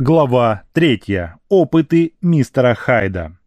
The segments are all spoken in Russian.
Глава 3. Опыты мистера Хайда.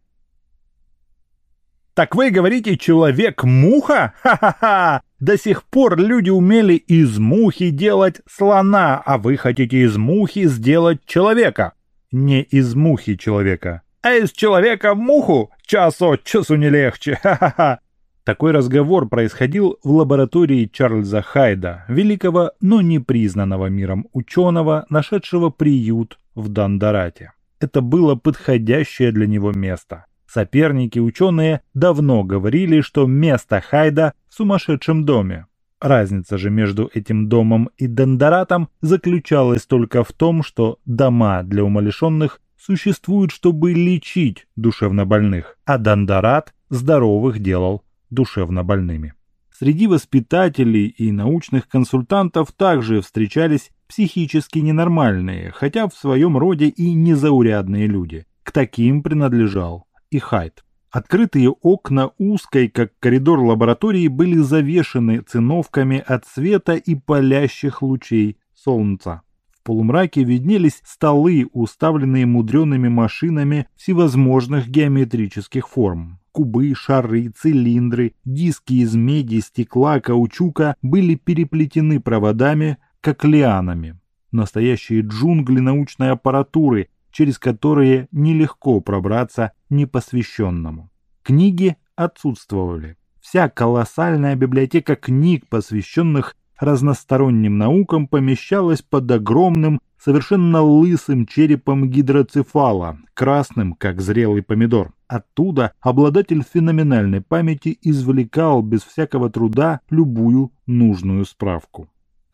«Так вы говорите, человек-муха? Ха-ха-ха! До сих пор люди умели из мухи делать слона, а вы хотите из мухи сделать человека. Не из мухи человека, а из человека муху? Час от часу не легче. Ха-ха-ха!» Такой разговор происходил в лаборатории Чарльза Хайда, великого, но не признанного миром ученого, нашедшего приют в Дандарате. Это было подходящее для него место. Соперники ученые давно говорили, что место Хайда в сумасшедшем доме. Разница же между этим домом и Дандаратом заключалась только в том, что дома для умалишенных существуют, чтобы лечить душевнобольных, а Дандарат здоровых делал душевно больными. Среди воспитателей и научных консультантов также встречались психически ненормальные, хотя в своем роде и незаурядные люди. К таким принадлежал и Хайт. Открытые окна узкой, как коридор лаборатории, были завешены циновками от света и палящих лучей солнца. В полумраке виднелись столы, уставленные мудреными машинами всевозможных геометрических форм. Кубы, шары, цилиндры, диски из меди, стекла, каучука были переплетены проводами, как лианами. Настоящие джунгли научной аппаратуры, через которые нелегко пробраться непосвященному. Книги отсутствовали. Вся колоссальная библиотека книг, посвященных разносторонним наукам, помещалась под огромным, совершенно лысым черепом гидроцефала, красным, как зрелый помидор. Оттуда обладатель феноменальной памяти извлекал без всякого труда любую нужную справку.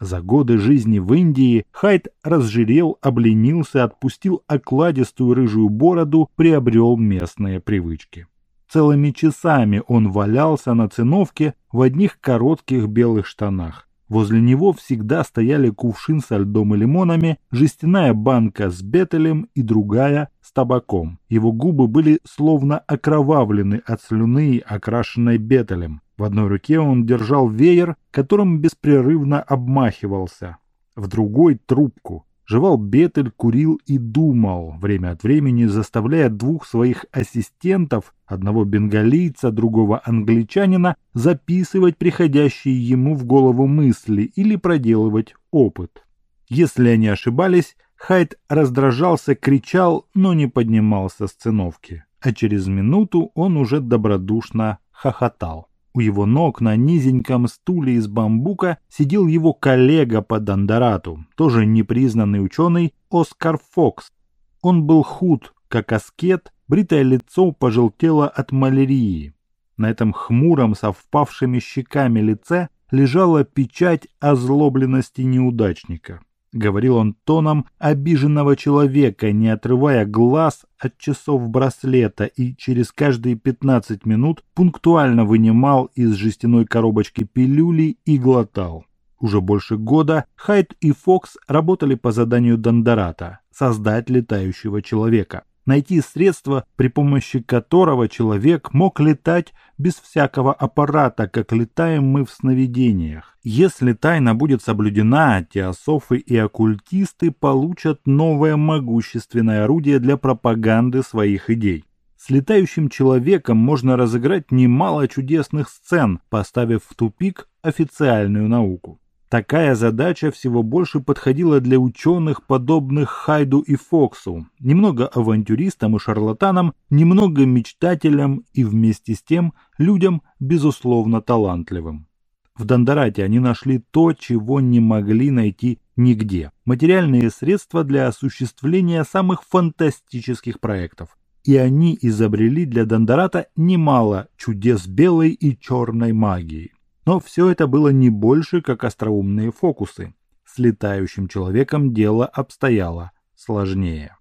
За годы жизни в Индии Хайд разжирел, обленился, отпустил окладистую рыжую бороду, приобрел местные привычки. Целыми часами он валялся на циновке в одних коротких белых штанах. Возле него всегда стояли кувшин со льдом и лимонами, жестяная банка с бетелем и другая с табаком. Его губы были словно окровавлены от слюны, окрашенной бетелем. В одной руке он держал веер, которым беспрерывно обмахивался, в другой — трубку. Жевал бетель, курил и думал, время от времени заставляя двух своих ассистентов, одного бенгалийца, другого англичанина, записывать приходящие ему в голову мысли или проделывать опыт. Если они ошибались, Хайд раздражался, кричал, но не поднимался с циновки, а через минуту он уже добродушно хохотал. У его ног на низеньком стуле из бамбука сидел его коллега по Дандарату, тоже непризнанный ученый Оскар Фокс. Он был худ, как аскет, бритое лицо пожелтело от малярии. На этом хмуром, совпавшими щеками лице лежала печать озлобленности неудачника. Говорил он тоном обиженного человека, не отрывая глаз от часов браслета и через каждые 15 минут пунктуально вынимал из жестяной коробочки пилюли и глотал. Уже больше года Хайт и Фокс работали по заданию Дондората – создать летающего человека – найти средство, при помощи которого человек мог летать без всякого аппарата, как летаем мы в сновидениях. Если тайна будет соблюдена, теософы и оккультисты получат новое могущественное орудие для пропаганды своих идей. С летающим человеком можно разыграть немало чудесных сцен, поставив в тупик официальную науку. Такая задача всего больше подходила для ученых, подобных Хайду и Фоксу, немного авантюристам и шарлатанам, немного мечтателям и вместе с тем людям, безусловно, талантливым. В Дондорате они нашли то, чего не могли найти нигде – материальные средства для осуществления самых фантастических проектов. И они изобрели для Дондората немало чудес белой и черной магии. Но все это было не больше, как остроумные фокусы. С летающим человеком дело обстояло сложнее.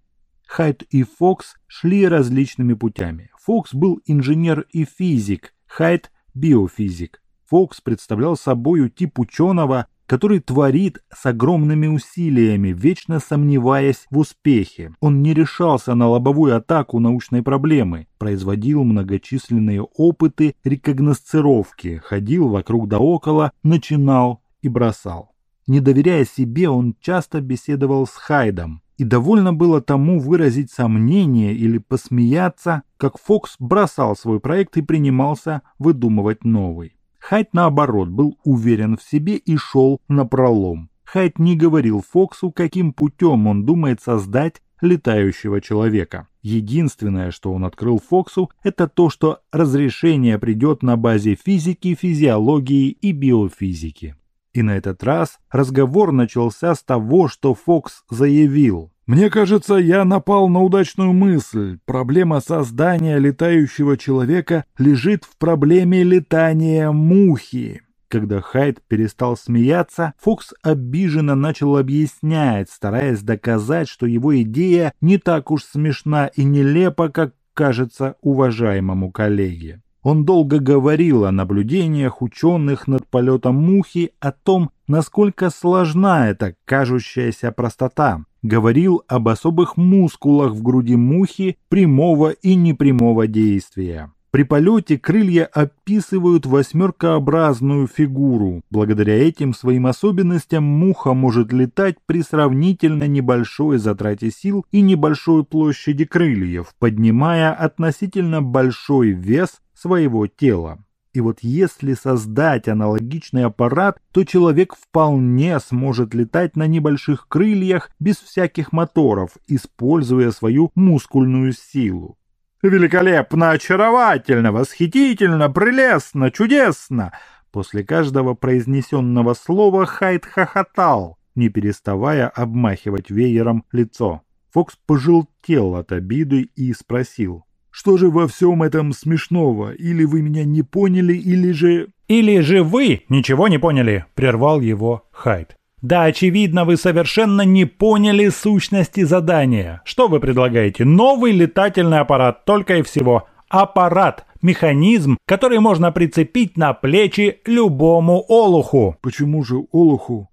Хайт и Фокс шли различными путями. Фокс был инженер и физик, Хайт – биофизик. Фокс представлял собою тип ученого, который творит с огромными усилиями, вечно сомневаясь в успехе. Он не решался на лобовую атаку научной проблемы, производил многочисленные опыты рекогносцировки, ходил вокруг да около, начинал и бросал. Не доверяя себе, он часто беседовал с Хайдом. И довольно было тому выразить сомнение или посмеяться, как Фокс бросал свой проект и принимался выдумывать новый. Хайт, наоборот, был уверен в себе и шел на пролом. Хайт не говорил Фоксу, каким путем он думает создать летающего человека. Единственное, что он открыл Фоксу, это то, что разрешение придет на базе физики, физиологии и биофизики. И на этот раз разговор начался с того, что Фокс заявил. «Мне кажется, я напал на удачную мысль. Проблема создания летающего человека лежит в проблеме летания мухи». Когда Хайд перестал смеяться, Фокс обиженно начал объяснять, стараясь доказать, что его идея не так уж смешна и нелепа, как кажется уважаемому коллеге. Он долго говорил о наблюдениях ученых над полетом мухи, о том, насколько сложна эта кажущаяся простота. Говорил об особых мускулах в груди мухи прямого и непрямого действия. При полете крылья описывают восьмеркообразную фигуру. Благодаря этим своим особенностям муха может летать при сравнительно небольшой затрате сил и небольшой площади крыльев, поднимая относительно большой вес своего тела. И вот если создать аналогичный аппарат, то человек вполне сможет летать на небольших крыльях без всяких моторов, используя свою мускульную силу. Великолепно, очаровательно, восхитительно, прелестно, чудесно!» После каждого произнесенного слова Хайд хохотал, не переставая обмахивать веером лицо. Фокс пожелтел от обиды и спросил. «Что же во всем этом смешного? Или вы меня не поняли, или же...» «Или же вы ничего не поняли», — прервал его Хайд. Да, очевидно, вы совершенно не поняли сущности задания. Что вы предлагаете? Новый летательный аппарат, только и всего. Аппарат, механизм, который можно прицепить на плечи любому олуху. Почему же олуху?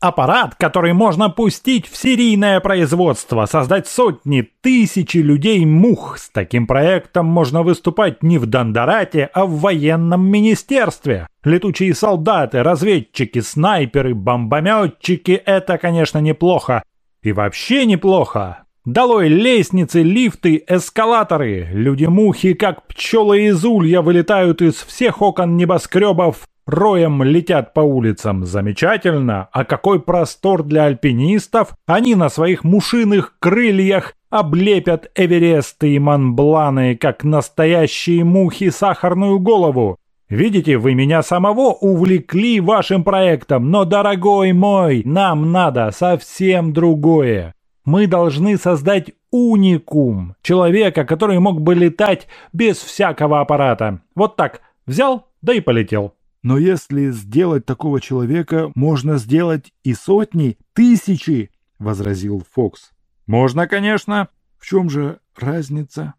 Аппарат, который можно пустить в серийное производство, создать сотни, тысячи людей-мух. С таким проектом можно выступать не в Дондорате, а в военном министерстве. Летучие солдаты, разведчики, снайперы, бомбометчики – это, конечно, неплохо. И вообще неплохо. Долой лестницы, лифты, эскалаторы. Люди-мухи, как пчелы из улья, вылетают из всех окон небоскребов роем летят по улицам. Замечательно. А какой простор для альпинистов? Они на своих мушиных крыльях облепят Эвересты и Монбланы, как настоящие мухи сахарную голову. Видите, вы меня самого увлекли вашим проектом, но, дорогой мой, нам надо совсем другое. Мы должны создать уникум, человека, который мог бы летать без всякого аппарата. Вот так, взял, да и полетел. Но если сделать такого человека, можно сделать и сотни, тысячи, — возразил Фокс. Можно, конечно. В чем же разница?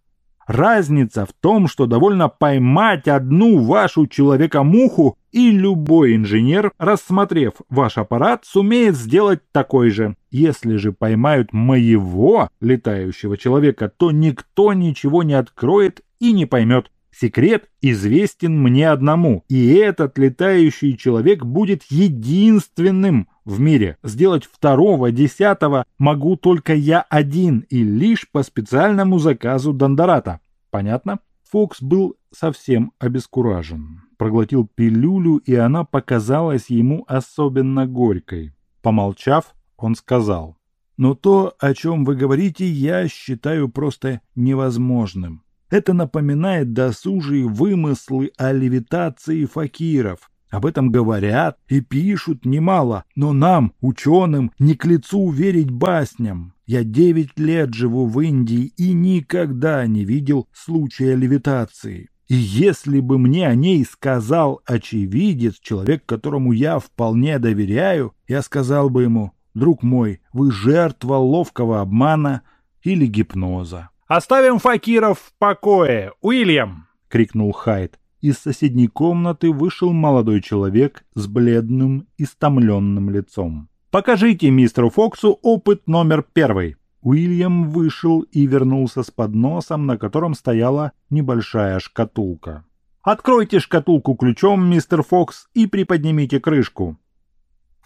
Разница в том, что довольно поймать одну вашу человека-муху, и любой инженер, рассмотрев ваш аппарат, сумеет сделать такой же. Если же поймают моего летающего человека, то никто ничего не откроет и не поймет. Секрет известен мне одному, и этот летающий человек будет единственным в мире. Сделать второго, десятого могу только я один и лишь по специальному заказу Дондората. Понятно? Фокс был совсем обескуражен. Проглотил пилюлю, и она показалась ему особенно горькой. Помолчав, он сказал, «Но то, о чем вы говорите, я считаю просто невозможным. Это напоминает досужие вымыслы о левитации факиров. Об этом говорят и пишут немало, но нам, ученым, не к лицу верить басням. Я девять лет живу в Индии и никогда не видел случая левитации. И если бы мне о ней сказал очевидец, человек, которому я вполне доверяю, я сказал бы ему, друг мой, вы жертва ловкого обмана или гипноза. «Оставим факиров в покое! Уильям!» — крикнул Хайд. Из соседней комнаты вышел молодой человек с бледным, истомленным лицом. «Покажите мистеру Фоксу опыт номер первый». Уильям вышел и вернулся с подносом, на котором стояла небольшая шкатулка. «Откройте шкатулку ключом, мистер Фокс, и приподнимите крышку».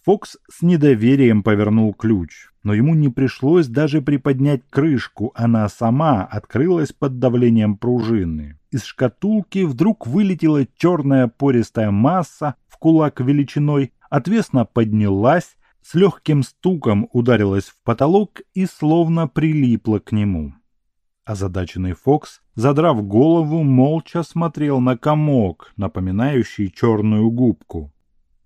Фокс с недоверием повернул ключ. Но ему не пришлось даже приподнять крышку, она сама открылась под давлением пружины. Из шкатулки вдруг вылетела черная пористая масса в кулак величиной, отвесно поднялась, с легким стуком ударилась в потолок и словно прилипла к нему. Озадаченный Фокс, задрав голову, молча смотрел на комок, напоминающий черную губку.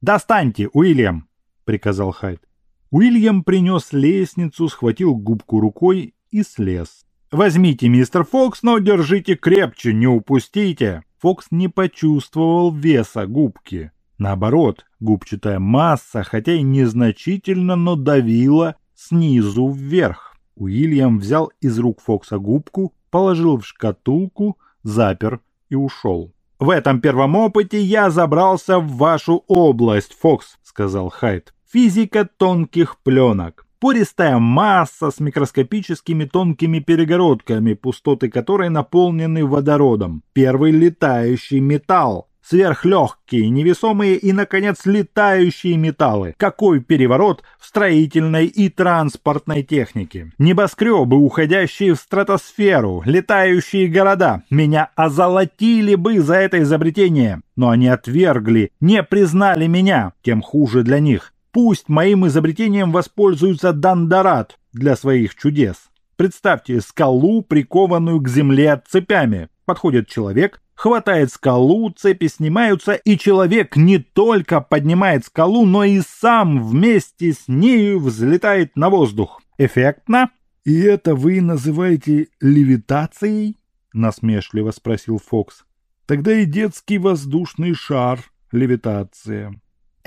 «Достаньте, Уильям!» — приказал Хайд. Уильям принес лестницу, схватил губку рукой и слез. «Возьмите, мистер Фокс, но держите крепче, не упустите!» Фокс не почувствовал веса губки. Наоборот, губчатая масса, хотя и незначительно, но давила снизу вверх. Уильям взял из рук Фокса губку, положил в шкатулку, запер и ушел. «В этом первом опыте я забрался в вашу область, Фокс», — сказал Хайд. Физика тонких пленок. Пористая масса с микроскопическими тонкими перегородками, пустоты которой наполнены водородом. Первый летающий металл. Сверхлегкие, невесомые и, наконец, летающие металлы. Какой переворот в строительной и транспортной технике. Небоскребы, уходящие в стратосферу, летающие города. Меня озолотили бы за это изобретение. Но они отвергли, не признали меня. Тем хуже для них. Пусть моим изобретением воспользуется Дандарат для своих чудес. Представьте скалу, прикованную к земле цепями. Подходит человек, хватает скалу, цепи снимаются, и человек не только поднимает скалу, но и сам вместе с нею взлетает на воздух. Эффектно? «И это вы называете левитацией?» — насмешливо спросил Фокс. «Тогда и детский воздушный шар — левитация».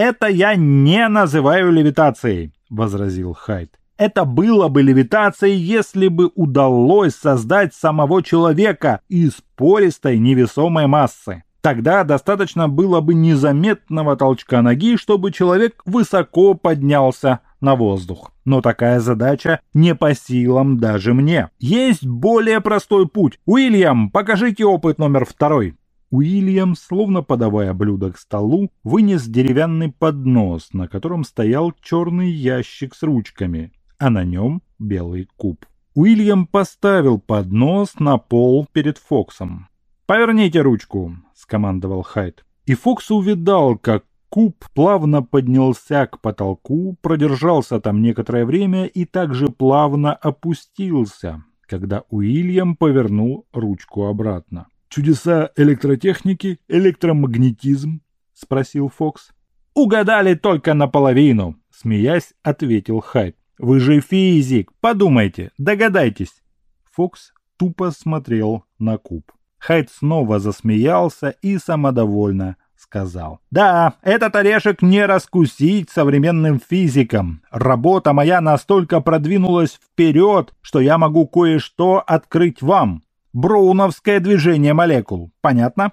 «Это я не называю левитацией», — возразил Хайд. «Это было бы левитацией, если бы удалось создать самого человека из пористой невесомой массы. Тогда достаточно было бы незаметного толчка ноги, чтобы человек высоко поднялся на воздух. Но такая задача не по силам даже мне. Есть более простой путь. Уильям, покажите опыт номер второй. Уильям, словно подавая блюдо к столу, вынес деревянный поднос, на котором стоял черный ящик с ручками, а на нем белый куб. Уильям поставил поднос на пол перед Фоксом. «Поверните ручку», — скомандовал Хайд. И Фокс увидал, как куб плавно поднялся к потолку, продержался там некоторое время и также плавно опустился, когда Уильям повернул ручку обратно. «Чудеса электротехники, электромагнетизм?» — спросил Фокс. «Угадали только наполовину», — смеясь, ответил Хайд. «Вы же физик, подумайте, догадайтесь». Фокс тупо смотрел на куб. Хайд снова засмеялся и самодовольно сказал. «Да, этот орешек не раскусить современным физикам. Работа моя настолько продвинулась вперед, что я могу кое-что открыть вам. Броуновское движение молекул. Понятно?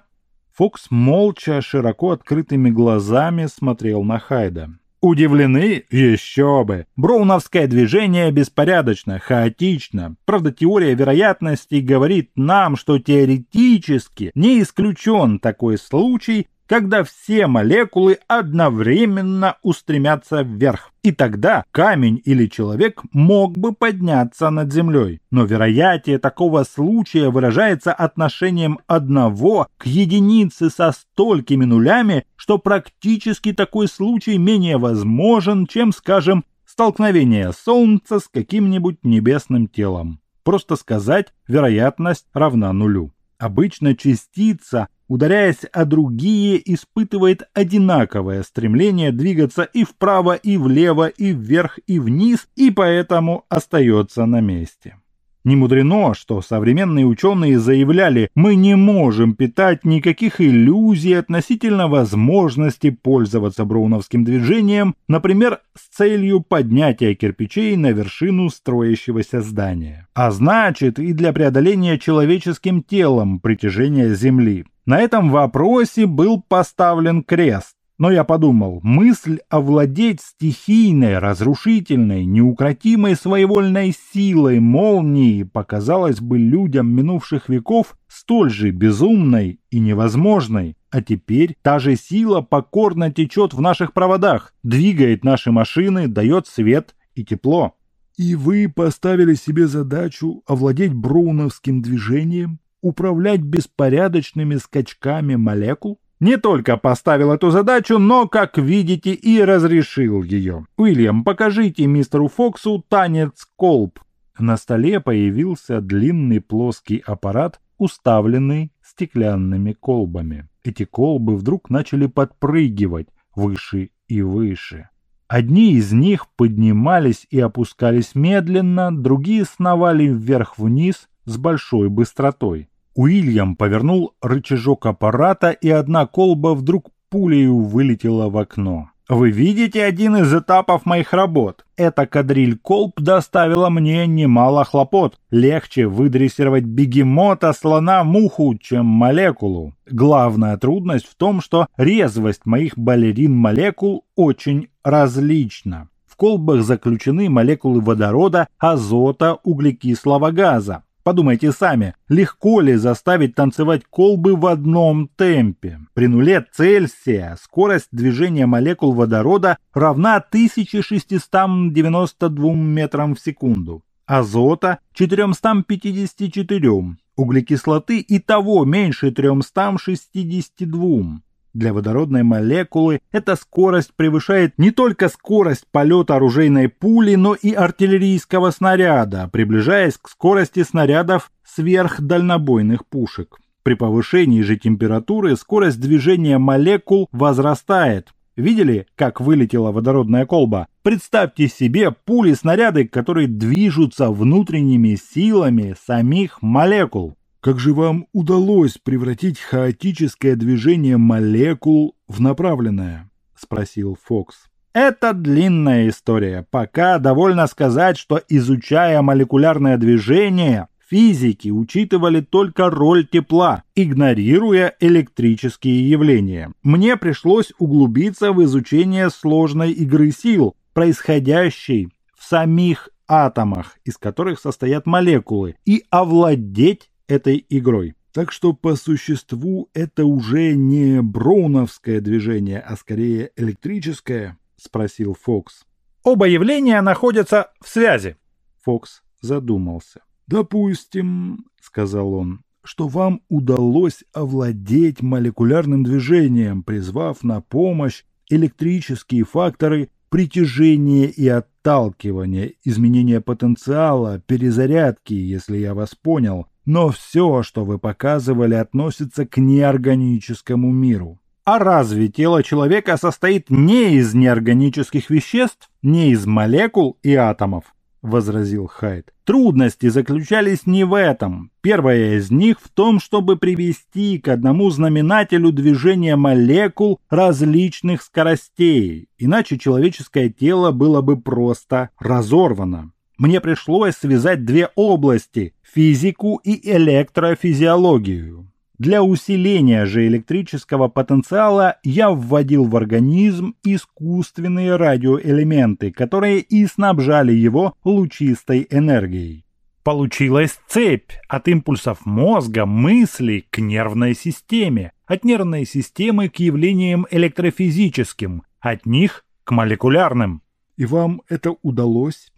Фокс молча, широко открытыми глазами смотрел на Хайда. Удивлены? Еще бы! Броуновское движение беспорядочно, хаотично. Правда, теория вероятности говорит нам, что теоретически не исключен такой случай, когда все молекулы одновременно устремятся вверх. И тогда камень или человек мог бы подняться над землей. Но вероятие такого случая выражается отношением одного к единице со столькими нулями, что практически такой случай менее возможен, чем, скажем, столкновение Солнца с каким-нибудь небесным телом. Просто сказать, вероятность равна нулю. Обычно частица ударяясь о другие, испытывает одинаковое стремление двигаться и вправо, и влево, и вверх, и вниз, и поэтому остается на месте. Не мудрено, что современные ученые заявляли, мы не можем питать никаких иллюзий относительно возможности пользоваться броуновским движением, например, с целью поднятия кирпичей на вершину строящегося здания. А значит и для преодоления человеческим телом притяжения Земли. На этом вопросе был поставлен крест. Но я подумал, мысль овладеть стихийной, разрушительной, неукротимой своевольной силой молнии показалась бы людям минувших веков столь же безумной и невозможной. А теперь та же сила покорно течет в наших проводах, двигает наши машины, дает свет и тепло. И вы поставили себе задачу овладеть броуновским движением, управлять беспорядочными скачками молекул? Не только поставил эту задачу, но, как видите, и разрешил ее. Уильям, покажите мистеру Фоксу танец колб. На столе появился длинный плоский аппарат, уставленный стеклянными колбами. Эти колбы вдруг начали подпрыгивать выше и выше. Одни из них поднимались и опускались медленно, другие сновали вверх-вниз с большой быстротой. Уильям повернул рычажок аппарата, и одна колба вдруг пулею вылетела в окно. Вы видите один из этапов моих работ. Эта кадриль колб доставила мне немало хлопот. Легче выдрессировать бегемота, слона, муху, чем молекулу. Главная трудность в том, что резвость моих балерин-молекул очень различна. В колбах заключены молекулы водорода, азота, углекислого газа. Подумайте сами, легко ли заставить танцевать колбы в одном темпе? При нуле Цельсия скорость движения молекул водорода равна 1692 метрам в секунду, азота – 454, углекислоты и того меньше 362. Для водородной молекулы эта скорость превышает не только скорость полета оружейной пули, но и артиллерийского снаряда, приближаясь к скорости снарядов сверхдальнобойных пушек. При повышении же температуры скорость движения молекул возрастает. Видели, как вылетела водородная колба? Представьте себе пули-снаряды, которые движутся внутренними силами самих молекул. Как же вам удалось превратить хаотическое движение молекул в направленное? спросил Фокс. Это длинная история. Пока довольно сказать, что изучая молекулярное движение, физики учитывали только роль тепла, игнорируя электрические явления. Мне пришлось углубиться в изучение сложной игры сил, происходящей в самих атомах, из которых состоят молекулы, и овладеть этой игрой. Так что по существу это уже не броуновское движение, а скорее электрическое, спросил Фокс. Оба явления находятся в связи. Фокс задумался. Допустим, сказал он, что вам удалось овладеть молекулярным движением, призвав на помощь электрические факторы притяжения и отталкивания, изменения потенциала, перезарядки, если я вас понял, но все, что вы показывали, относится к неорганическому миру. А разве тело человека состоит не из неорганических веществ, не из молекул и атомов? — возразил Хайд. Трудности заключались не в этом. Первая из них в том, чтобы привести к одному знаменателю движения молекул различных скоростей, иначе человеческое тело было бы просто разорвано мне пришлось связать две области – физику и электрофизиологию. Для усиления же электрического потенциала я вводил в организм искусственные радиоэлементы, которые и снабжали его лучистой энергией. Получилась цепь от импульсов мозга, мысли к нервной системе, от нервной системы к явлениям электрофизическим, от них к молекулярным. И вам это удалось?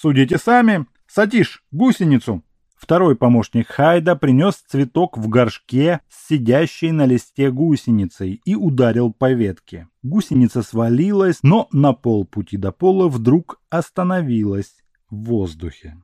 Судите сами. Сатиш, гусеницу. Второй помощник Хайда принес цветок в горшке с сидящей на листе гусеницей и ударил по ветке. Гусеница свалилась, но на полпути до пола вдруг остановилась в воздухе.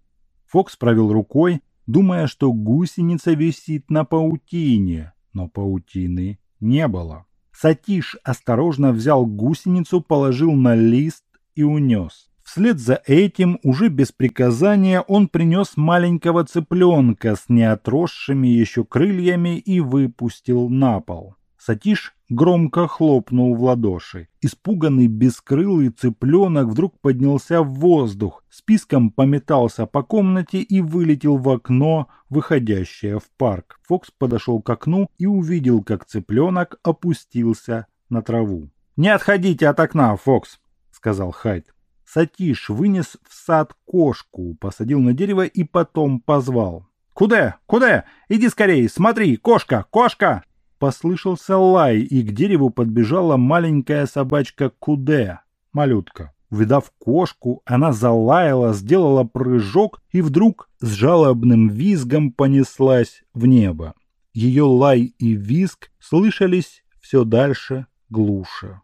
Фокс провел рукой, думая, что гусеница висит на паутине, но паутины не было. Сатиш осторожно взял гусеницу, положил на лист и унес. Вслед за этим, уже без приказания, он принес маленького цыпленка с неотросшими еще крыльями и выпустил на пол. Сатиш громко хлопнул в ладоши. Испуганный бескрылый цыпленок вдруг поднялся в воздух, списком пометался по комнате и вылетел в окно, выходящее в парк. Фокс подошел к окну и увидел, как цыпленок опустился на траву. «Не отходите от окна, Фокс», — сказал Хайд. Сатиш вынес в сад кошку, посадил на дерево и потом позвал. «Куда? Куда? Иди скорее, смотри, кошка, кошка!» Послышался лай, и к дереву подбежала маленькая собачка Куде, малютка. Увидав кошку, она залаяла, сделала прыжок и вдруг с жалобным визгом понеслась в небо. Ее лай и визг слышались все дальше, глуше.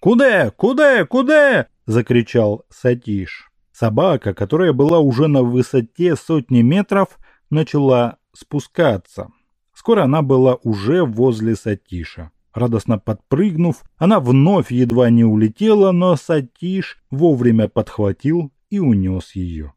«Куда? Куда? Куда?» – закричал Сатиш. Собака, которая была уже на высоте сотни метров, начала спускаться. Скоро она была уже возле Сатиша. Радостно подпрыгнув, она вновь едва не улетела, но Сатиш вовремя подхватил и унес ее.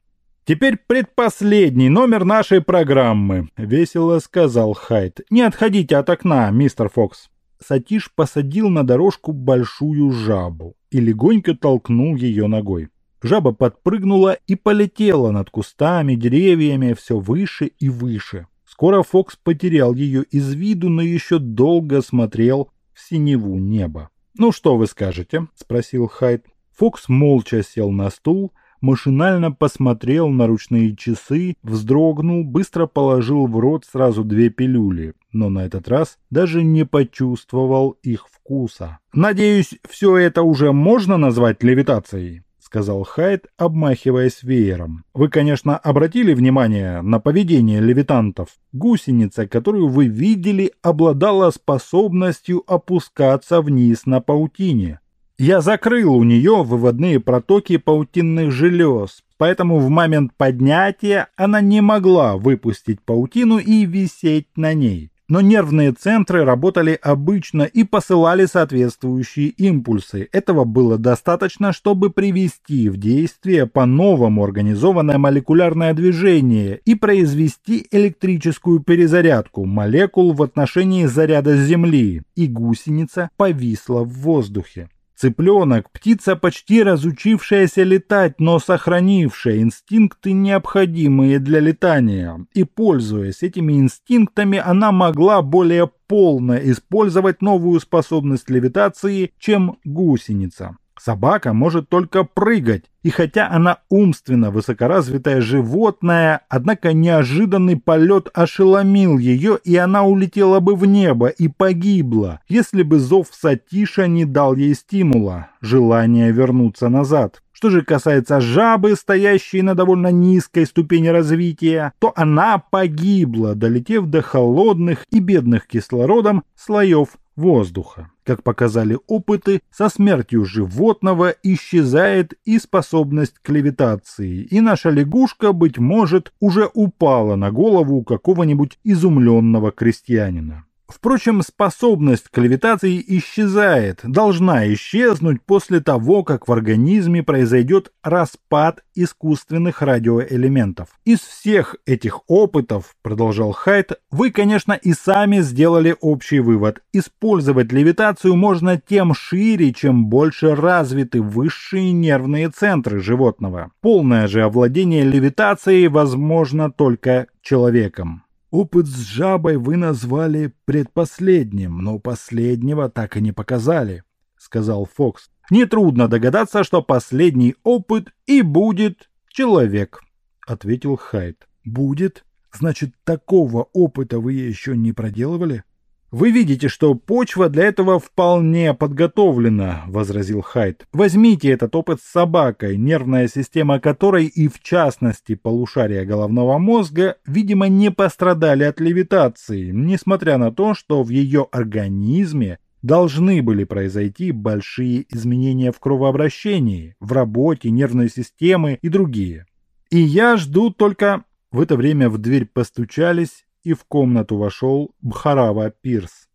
«Теперь предпоследний номер нашей программы», — весело сказал Хайт. «Не отходите от окна, мистер Фокс». Сатиш посадил на дорожку большую жабу и легонько толкнул ее ногой. Жаба подпрыгнула и полетела над кустами, деревьями все выше и выше. Скоро Фокс потерял ее из виду, но еще долго смотрел в синеву неба. «Ну что вы скажете?» – спросил Хайд. Фокс молча сел на стул, машинально посмотрел на ручные часы, вздрогнул, быстро положил в рот сразу две пилюли, но на этот раз даже не почувствовал их вкуса. «Надеюсь, все это уже можно назвать левитацией?» сказал Хайд, обмахиваясь веером. «Вы, конечно, обратили внимание на поведение левитантов. Гусеница, которую вы видели, обладала способностью опускаться вниз на паутине. Я закрыл у нее выводные протоки паутинных желез, поэтому в момент поднятия она не могла выпустить паутину и висеть на ней но нервные центры работали обычно и посылали соответствующие импульсы. Этого было достаточно, чтобы привести в действие по-новому организованное молекулярное движение и произвести электрическую перезарядку молекул в отношении заряда Земли, и гусеница повисла в воздухе. Цыпленок – птица, почти разучившаяся летать, но сохранившая инстинкты, необходимые для летания. И, пользуясь этими инстинктами, она могла более полно использовать новую способность левитации, чем гусеница. Собака может только прыгать, и хотя она умственно высокоразвитое животное, однако неожиданный полет ошеломил ее, и она улетела бы в небо и погибла, если бы зов Сатиша не дал ей стимула, желания вернуться назад. Что же касается жабы, стоящей на довольно низкой ступени развития, то она погибла, долетев до холодных и бедных кислородом слоев воздуха. Как показали опыты, со смертью животного исчезает и способность к левитации, и наша лягушка, быть может, уже упала на голову какого-нибудь изумленного крестьянина. Впрочем, способность к левитации исчезает, должна исчезнуть после того, как в организме произойдет распад искусственных радиоэлементов. Из всех этих опытов, продолжал Хайт, вы, конечно, и сами сделали общий вывод. Использовать левитацию можно тем шире, чем больше развиты высшие нервные центры животного. Полное же овладение левитацией возможно только человеком. Опыт с жабой вы назвали предпоследним, но последнего так и не показали, сказал Фокс. Нетрудно догадаться, что последний опыт и будет человек, ответил Хайд. Будет? Значит, такого опыта вы еще не проделывали? «Вы видите, что почва для этого вполне подготовлена», — возразил Хайд. «Возьмите этот опыт с собакой, нервная система которой и, в частности, полушария головного мозга, видимо, не пострадали от левитации, несмотря на то, что в ее организме должны были произойти большие изменения в кровообращении, в работе нервной системы и другие. И я жду только... В это время в дверь постучались, и в комнату вошел Бхарава Пирс.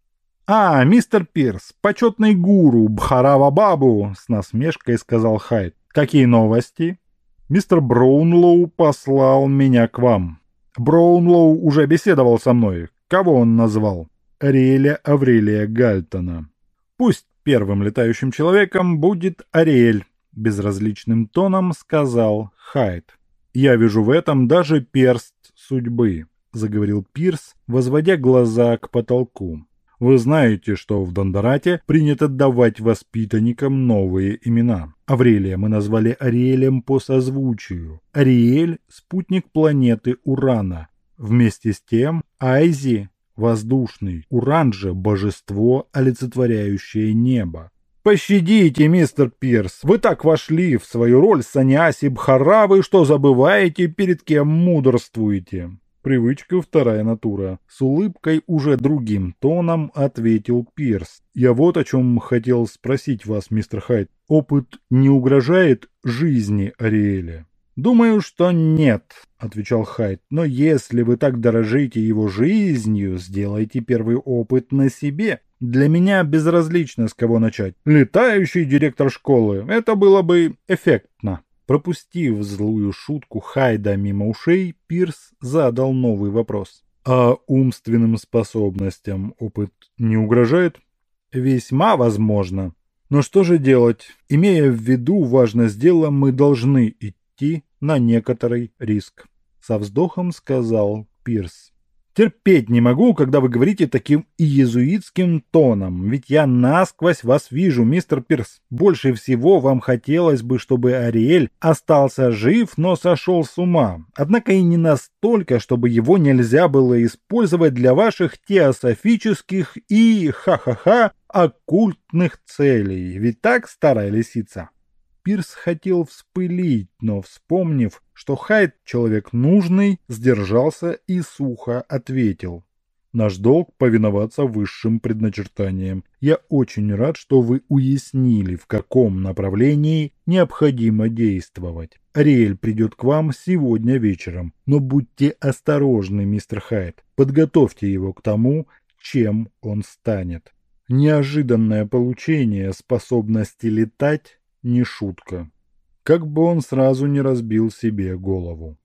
«А, мистер Пирс, почетный гуру Бхарава Бабу!» — с насмешкой сказал Хайд. «Какие новости?» «Мистер Браунлоу послал меня к вам. Браунлоу уже беседовал со мной. Кого он назвал?» «Ариэля Аврелия Гальтона». «Пусть первым летающим человеком будет Ариэль», — безразличным тоном сказал Хайд. «Я вижу в этом даже перст судьбы». — заговорил Пирс, возводя глаза к потолку. «Вы знаете, что в Дондорате принято давать воспитанникам новые имена. Аврелия мы назвали Ариэлем по созвучию. Ариэль – спутник планеты Урана. Вместе с тем Айзи – воздушный, Уран же – божество, олицетворяющее небо. «Пощадите, мистер Пирс, вы так вошли в свою роль саньяси Бхаравы, что забываете, перед кем мудрствуете». Привычка вторая натура. С улыбкой уже другим тоном ответил Пирс. «Я вот о чем хотел спросить вас, мистер Хайт. Опыт не угрожает жизни Ариэля?» «Думаю, что нет», — отвечал Хайт. «Но если вы так дорожите его жизнью, сделайте первый опыт на себе. Для меня безразлично, с кого начать. Летающий директор школы. Это было бы эффектно». Пропустив злую шутку Хайда мимо ушей, Пирс задал новый вопрос. «А умственным способностям опыт не угрожает?» «Весьма возможно. Но что же делать? Имея в виду важность дела, мы должны идти на некоторый риск», — со вздохом сказал Пирс. Терпеть не могу, когда вы говорите таким иезуитским тоном, ведь я насквозь вас вижу, мистер Пирс. Больше всего вам хотелось бы, чтобы Ариэль остался жив, но сошел с ума. Однако и не настолько, чтобы его нельзя было использовать для ваших теософических и, ха-ха-ха, оккультных целей. Ведь так, старая лисица? Пирс хотел вспылить, но, вспомнив, что Хайд человек нужный, сдержался и сухо ответил. Наш долг повиноваться высшим предначертаниям. Я очень рад, что вы уяснили, в каком направлении необходимо действовать. Ариэль придет к вам сегодня вечером, но будьте осторожны, мистер Хайд. Подготовьте его к тому, чем он станет. Неожиданное получение способности летать не шутка. Как бы он сразу не разбил себе голову.